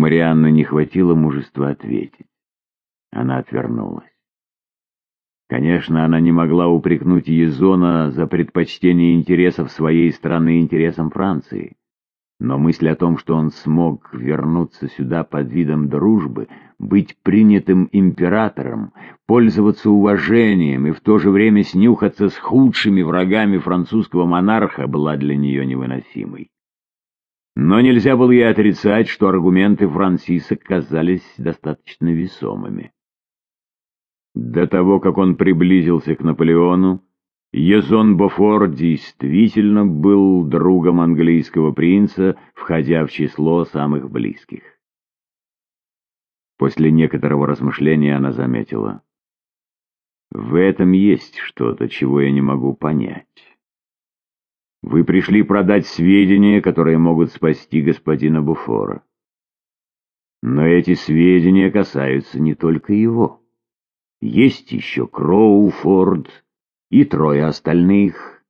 Марианны не хватило мужества ответить. Она отвернулась. Конечно, она не могла упрекнуть Езона за предпочтение интересов своей страны интересам Франции. Но мысль о том, что он смог вернуться сюда под видом дружбы, быть принятым императором, пользоваться уважением и в то же время снюхаться с худшими врагами французского монарха, была для нее невыносимой. Но нельзя было и отрицать, что аргументы Франсиса казались достаточно весомыми. До того, как он приблизился к Наполеону, Езон Бофор действительно был другом английского принца, входя в число самых близких. После некоторого размышления она заметила. «В этом есть что-то, чего я не могу понять. Вы пришли продать сведения, которые могут спасти господина Буфора. Но эти сведения касаются не только его». Есть еще Кроуфорд и трое остальных.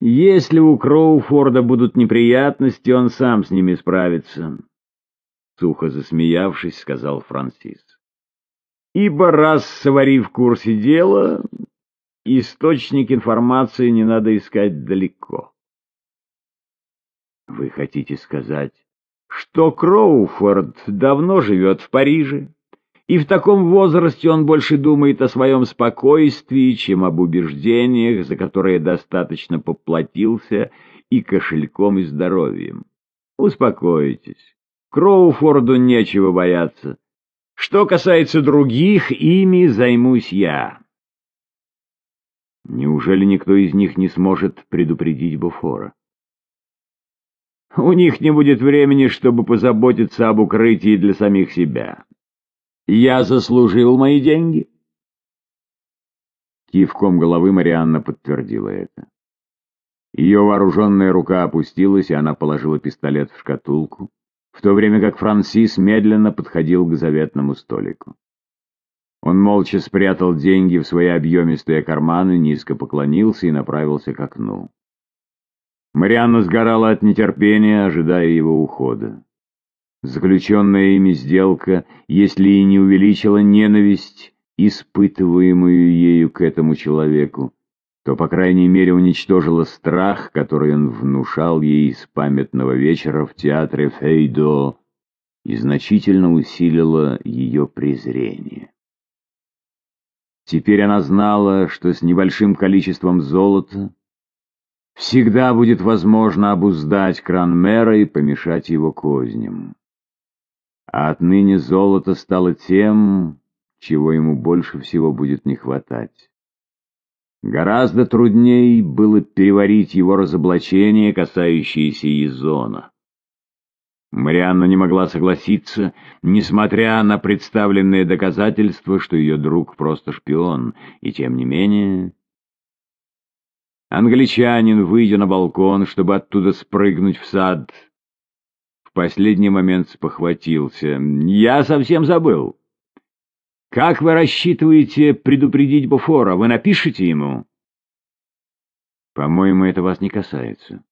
Если у Кроуфорда будут неприятности, он сам с ними справится. Сухо засмеявшись, сказал Франсис. Ибо раз Савари в курсе дела, источник информации не надо искать далеко. Вы хотите сказать, что Кроуфорд давно живет в Париже? И в таком возрасте он больше думает о своем спокойствии, чем об убеждениях, за которые достаточно поплатился и кошельком, и здоровьем. Успокойтесь. Кроуфорду нечего бояться. Что касается других, ими займусь я. Неужели никто из них не сможет предупредить Буфора? У них не будет времени, чтобы позаботиться об укрытии для самих себя. Я заслужил мои деньги. Кивком головы Марианна подтвердила это. Ее вооруженная рука опустилась, и она положила пистолет в шкатулку, в то время как Франсис медленно подходил к заветному столику. Он молча спрятал деньги в свои объемистые карманы, низко поклонился и направился к окну. Марианна сгорала от нетерпения, ожидая его ухода. Заключенная ими сделка, если и не увеличила ненависть, испытываемую ею к этому человеку, то, по крайней мере, уничтожила страх, который он внушал ей с памятного вечера в театре Фейдо, и значительно усилила ее презрение. Теперь она знала, что с небольшим количеством золота всегда будет возможно обуздать Кранмера и помешать его козням а отныне золото стало тем, чего ему больше всего будет не хватать. Гораздо трудней было переварить его разоблачение, касающееся Изона. Марианна не могла согласиться, несмотря на представленные доказательства, что ее друг просто шпион, и тем не менее... Англичанин, выйдя на балкон, чтобы оттуда спрыгнуть в сад, в последний момент спохватился. «Я совсем забыл. Как вы рассчитываете предупредить Буфора? Вы напишите ему?» «По-моему, это вас не касается.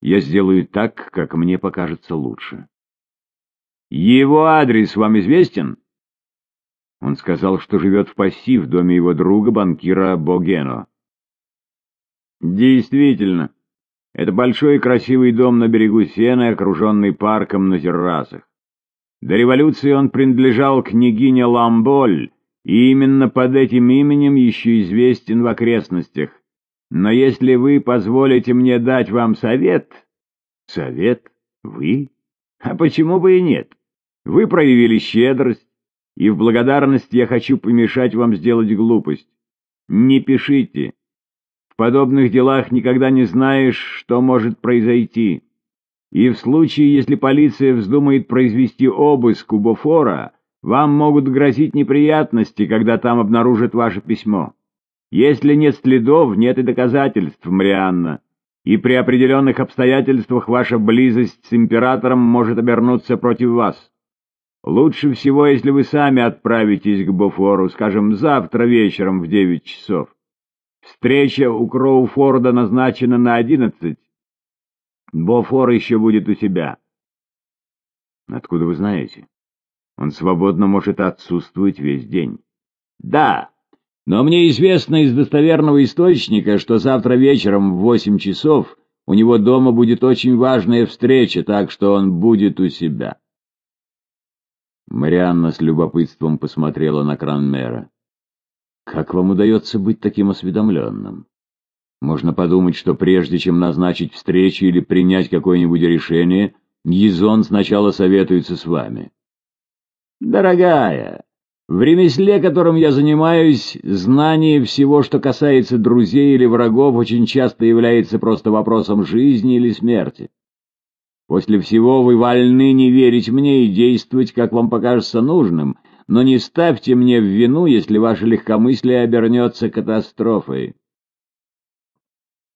Я сделаю так, как мне покажется лучше». «Его адрес вам известен?» Он сказал, что живет в Пасси в доме его друга, банкира Богено. «Действительно». Это большой и красивый дом на берегу Сены, окруженный парком на террасах. До революции он принадлежал княгине Ламболь, и именно под этим именем еще известен в окрестностях. Но если вы позволите мне дать вам совет... Совет? Вы? А почему бы и нет? Вы проявили щедрость, и в благодарность я хочу помешать вам сделать глупость. Не пишите подобных делах никогда не знаешь, что может произойти. И в случае, если полиция вздумает произвести обыск у Бофора, вам могут грозить неприятности, когда там обнаружат ваше письмо. Если нет следов, нет и доказательств, Марианна. И при определенных обстоятельствах ваша близость с императором может обернуться против вас. Лучше всего, если вы сами отправитесь к Бофору, скажем, завтра вечером в девять часов. Встреча у Кроуфорда назначена на одиннадцать. Бофор еще будет у себя. Откуда вы знаете? Он свободно может отсутствовать весь день. Да, но мне известно из достоверного источника, что завтра вечером в восемь часов у него дома будет очень важная встреча, так что он будет у себя. Марианна с любопытством посмотрела на Кранмера. «Как вам удается быть таким осведомленным? Можно подумать, что прежде чем назначить встречу или принять какое-нибудь решение, Гизон сначала советуется с вами». «Дорогая, в ремесле, которым я занимаюсь, знание всего, что касается друзей или врагов, очень часто является просто вопросом жизни или смерти. После всего вы вольны не верить мне и действовать, как вам покажется нужным, но не ставьте мне в вину, если ваше легкомыслие обернется катастрофой.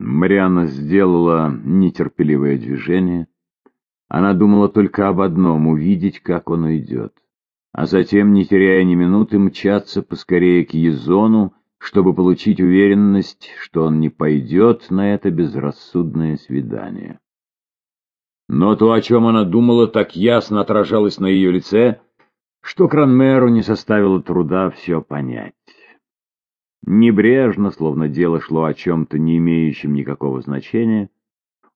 Марианна сделала нетерпеливое движение. Она думала только об одном — увидеть, как он уйдет. А затем, не теряя ни минуты, мчаться поскорее к Езону, чтобы получить уверенность, что он не пойдет на это безрассудное свидание. Но то, о чем она думала, так ясно отражалось на ее лице, что Кранмеру не составило труда все понять. Небрежно, словно дело шло о чем-то не имеющем никакого значения,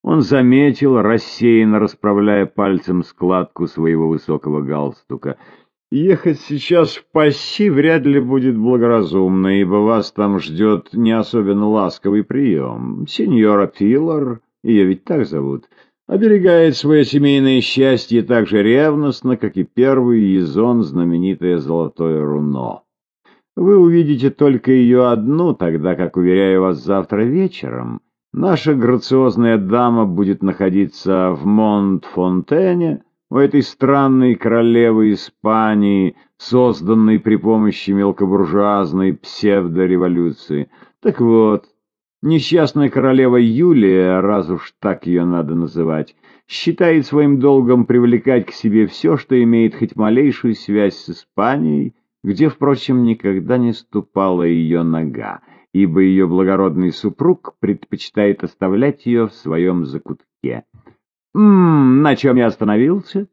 он заметил, рассеянно расправляя пальцем складку своего высокого галстука. «Ехать сейчас в Пасси вряд ли будет благоразумно, ибо вас там ждет не особенно ласковый прием. Сеньора Пилар, ее ведь так зовут, оберегает свое семейное счастье так же ревностно, как и первый езон знаменитое золотое руно. Вы увидите только ее одну, тогда как, уверяю вас, завтра вечером наша грациозная дама будет находиться в Монт-Фонтене, у этой странной королевы Испании, созданной при помощи мелкобуржуазной псевдореволюции. Так вот, Несчастная королева Юлия, раз уж так ее надо называть, считает своим долгом привлекать к себе все, что имеет хоть малейшую связь с Испанией, где, впрочем, никогда не ступала ее нога, ибо ее благородный супруг предпочитает оставлять ее в своем закутке. «М -м, на чем я остановился?»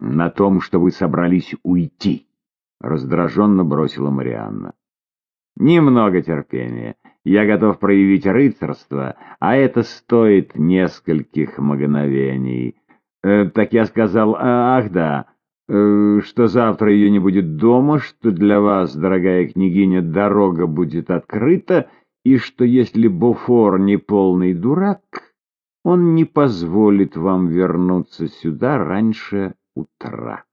«На том, что вы собрались уйти», — раздраженно бросила Марианна. «Немного терпения. Я готов проявить рыцарство, а это стоит нескольких мгновений. Э, так я сказал, ах да, э, что завтра ее не будет дома, что для вас, дорогая княгиня, дорога будет открыта, и что если Буфор не полный дурак, он не позволит вам вернуться сюда раньше утра.